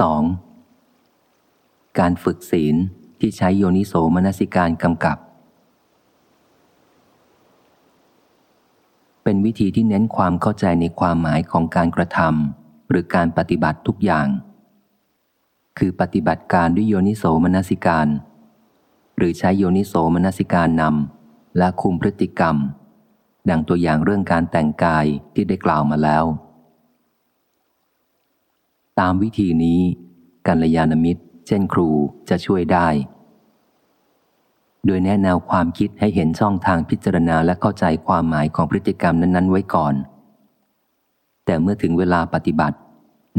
2. การฝึกศีลที่ใช้โยนิโสมนสิการกำกับ เป็นวิธีที่เน้นความเข้าใจในความหมายของการกระทำหรือการปฏิบัติทุกอย่าง คือปฏิบัติการด้วยโยนิโสมนสิการ หรือใช้โยนิโสมนสิการนำและคุมพฤติกรรม ดังตัวอย่างเรื่องการแต่งกายที่ได้กล่าวมาแล้ว ตามวิธีนี้กัลยาณมิตร เช่นครูจะช่วยได้ โดยแนะแนวความคิดให้เห็นช่องทางพิจารณาและเข้าใจความหมายของพฤติกรรมนั้นๆ ไว้ก่อน แต่เมื่อถึงเวลาปฏิบัติ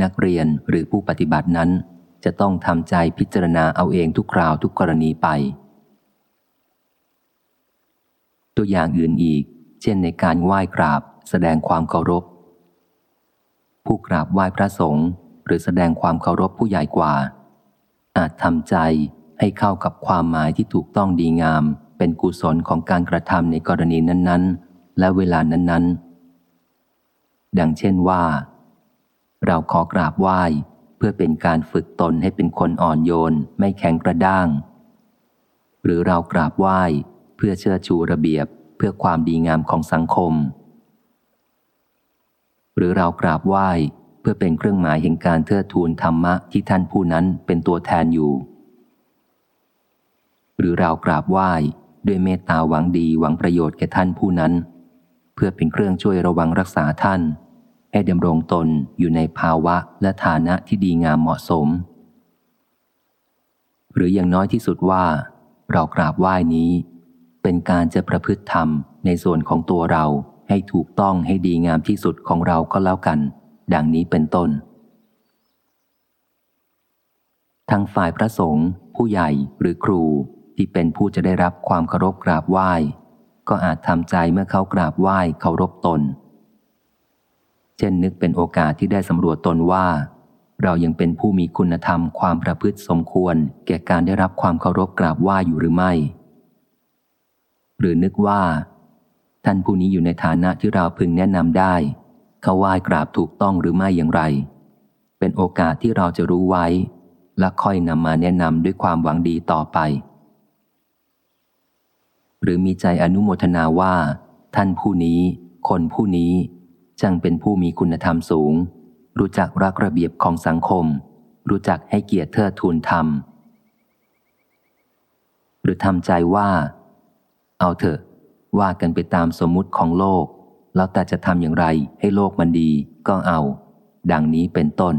นักเรียนหรือผู้ปฏิบัตินั้น จะต้องทำใจพิจารณาเอาเองทุกคราวทุกกรณีไป ตัวอย่างอื่นอีก เช่นในการไหว้กราบ แสดงความเคารพผู้กราบไหว้พระสงฆ์ หรือแสดงความเคารพผู้ใหญ่กว่า อาจทำใจให้เข้ากับความหมายที่ถูกต้องดีงาม เป็นกุศลของการกระทำในกรณีนั้น ๆ และเวลานั้น ๆ ดังเช่นว่า เราขอกราบไหว้เพื่อเป็นการฝึกตนให้เป็นคนอ่อนโยน ไม่แข็งกระด้าง หรือเรากราบไหว้เพื่อเชื่อชูระเบียบเพื่อความดีงามของสังคม หรือเรากราบไหว้ เพื่อเป็นเครื่องหมายแห่งการเทิดทูนธรรมะที่ท่านผู้นั้นเป็นตัวแทนอยู่ หรือเรากราบไหว้ด้วยเมตตาหวังดีหวังประโยชน์แก่ท่านผู้นั้น เพื่อเป็นเครื่องช่วยระวังรักษาท่าน ให้ดำรงตนอยู่ในภาวะและฐานะที่ดีงามเหมาะสม หรืออย่างน้อยที่สุดว่า เรากราบไหว้นี้ เป็นการจะประพฤติธรรมในส่วนของตัวเราให้ถูกต้องให้ดีงามที่สุดของเราก็แล้วกัน ดังนี้เป็นต้น ทางฝ่ายพระสงฆ์ผู้ใหญ่หรือครูที่เป็นผู้จะได้รับความเคารพกราบไหว้ ก็อาจทำใจเมื่อเขากราบไหว้เคารพตน เช่นนึกเป็นโอกาสที่ได้สำรวจตนว่า เรายังเป็นผู้มีคุณธรรมความประพฤติสมควร แก่การได้รับความเคารพกราบไหว้อยู่หรือไม่ หรือนึกว่า ท่านผู้นี้อยู่ในฐานะที่เราพึงแนะนำได้ เขาไหว้กราบถูกต้องหรือไม่อย่างไร เป็นโอกาสที่เราจะรู้ไว้ และค่อยนำมาแนะนำด้วยความหวังดีต่อไป หรือมีใจอนุโมทนาว่า ท่านผู้นี้ คนผู้นี้จังเป็นผู้มีคุณธรรมสูง รู้จักรักระเบียบของสังคม รู้จักให้เกียรติเทิดทูนธรรม หรือทำใจว่า เอาเถอะว่ากันไปตามสมมุติของโลก แล้วแต่จะทำอย่างไรให้โลกมันดีก็เอา ดังนี้เป็นต้น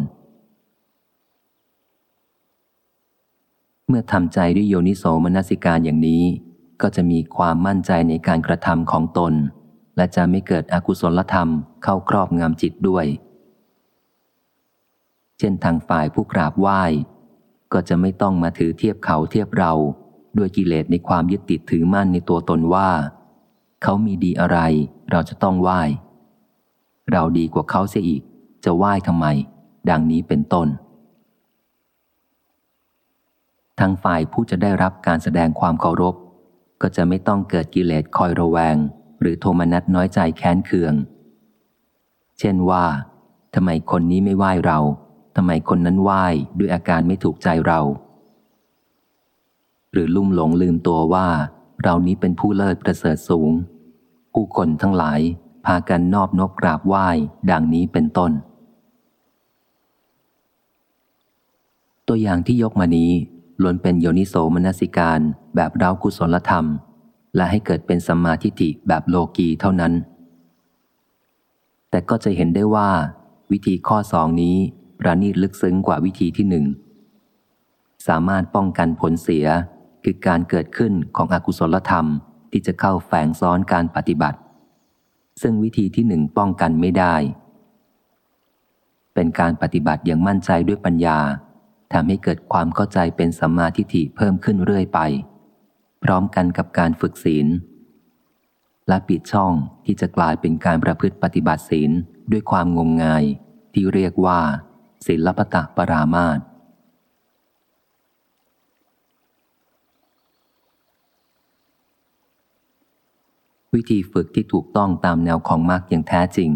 เมื่อทำใจด้วยโยนิโสมนสิการอย่างนี้ ก็จะมีความมั่นใจในการกระทำของตน และจะไม่เกิดอกุศลธรรมเข้าครอบงำจิตด้วย เช่นทางฝ่ายผู้กราบไหว้ ก็จะไม่ต้องมาถือเทียบเขาเทียบเรา ด้วยกิเลสในความยึดติดถือมั่นในตัวตนว่า เขามีดีอะไร เราจะต้องไหว้ เราดีกว่าเขาเสียอีก จะไหว้ทำไม ดังนี้เป็นต้น ทางฝ่ายผู้จะได้รับการแสดงความเคารพ ก็จะไม่ต้องเกิดกิเลสคอยระแวง หรือโทมนัสน้อยใจแค้นเคือง เช่นว่าทำไมคนนี้ไม่ไหว้เราทำไมคนนั้นไหว้ด้วยอาการไม่ถูกใจเรา หรือลุ่มหลงลืมตัวว่า เรานี้เป็นผู้เลิศประเสริฐสูง ผู้คนทั้งหลายพากันนอบนบกราบไหว้ดังนี้เป็นต้น ตัวอย่างที่ยกมานี้ล้วนเป็นโยนิโสมนสิการแบบเรากุศลธรรม และให้เกิดเป็นสัมมาทิฏฐิแบบโลกีเท่านั้น แต่ก็จะเห็นได้ว่า วิธีข้อสองนี้ประณีตลึกซึ้งกว่าวิธีที่หนึ่ง สามารถป้องกันผลเสีย คือการเกิดขึ้นของอกุศลธรรมที่จะเข้าแฝงซ้อนการปฏิบัติ ซึ่งวิธีที่หนึ่งป้องกันไม่ได้ เป็นการปฏิบัติอย่างมั่นใจด้วยปัญญาทำให้เกิดความเข้าใจเป็นสัมมาทิฏฐิเพิ่มขึ้นเรื่อยไป พร้อมกันกับการฝึกศีล และปิดช่องที่จะกลายเป็นการประพฤติปฏิบัติศีลด้วยความงมงาย ที่เรียกว่า ศีลปตะปรามาต วิธีฝึกที่ถูกต้องตามแนวของมรรคอย่างแท้จริง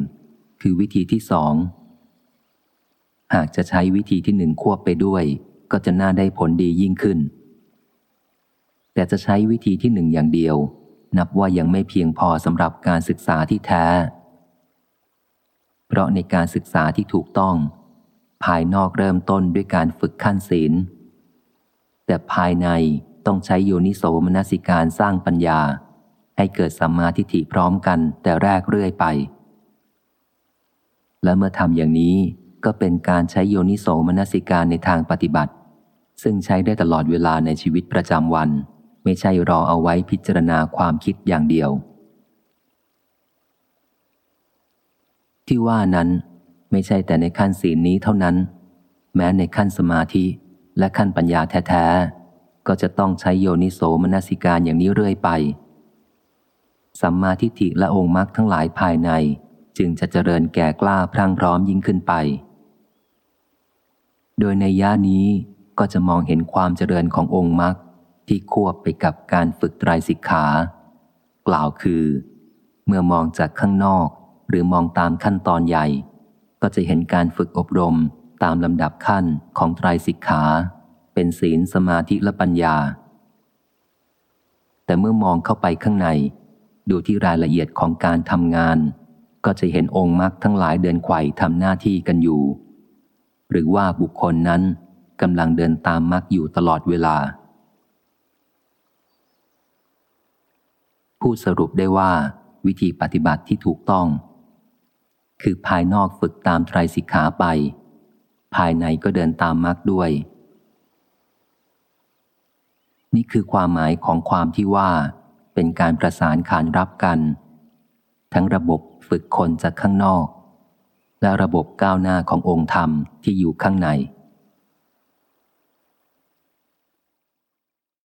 คือวิธีที่สอง หากจะใช้วิธีที่หนึ่งควบไปด้วย ก็จะน่าได้ผลดียิ่งขึ้น แต่จะใช้วิธีที่หนึ่งอย่างเดียว นับว่ายังไม่เพียงพอสำหรับการศึกษาที่แท้ เพราะในการศึกษาที่ถูกต้อง ภายนอกเริ่มต้นด้วยการฝึกขั้นศีล แต่ภายในต้องใช้โยนิโสมนสิการสร้างปัญญา ให้เกิดสัมมาทิฏฐิพร้อมกันแต่แรกเรื่อยไป และเมื่อทำอย่างนี้ก็เป็นการใช้โยนิโสมนสิการในทางปฏิบัติ ซึ่งใช้ได้ตลอดเวลาในชีวิตประจำวัน ไม่ใช่รอเอาไว้พิจารณาความคิดอย่างเดียว ที่ว่านั้นไม่ใช่แต่ในขั้นศีลนี้เท่านั้น แม้ในขั้นสมาธิและขั้นปัญญาแท้ ๆ ก็จะต้องใช้โยนิโสมนสิการอย่างนี้เรื่อยไป สัมมาทิฏฐิและองค์มรรคทั้งหลายภายใน จึงจะเจริญแก่กล้าพรั่งพร้อมยิ่งขึ้นไป โดยในย่านี้ก็จะมองเห็นความเจริญขององค์มรรคที่ควบไปกับการฝึกไตรสิกขา กล่าวคือ เมื่อมองจากข้างนอก หรือมองตามขั้นตอนใหญ่ ก็จะเห็นการฝึกอบรมตามลำดับขั้นของไตรสิกขา เป็นศีลสมาธิและปัญญา แต่เมื่อมองเข้าไปข้างใน ดูที่รายละเอียดของการทำงาน ก็จะเห็นองค์มรรคทั้งหลายเดินไขว่ทำหน้าที่กันอยู่ หรือว่าบุคคลนั้นกำลังเดินตามมรรคอยู่ตลอดเวลา ผู้สรุปได้ว่า วิธีปฏิบัติที่ถูกต้อง คือภายนอกฝึกตามไตรสิกขาไป ภายในก็เดินตามมรรคด้วย นี่คือความหมายของความที่ว่า เป็นการประสานขานรับกัน ทั้งระบบฝึกคนจากข้างนอก และระบบก้าวหน้าขององค์ธรรมที่อยู่ข้างใน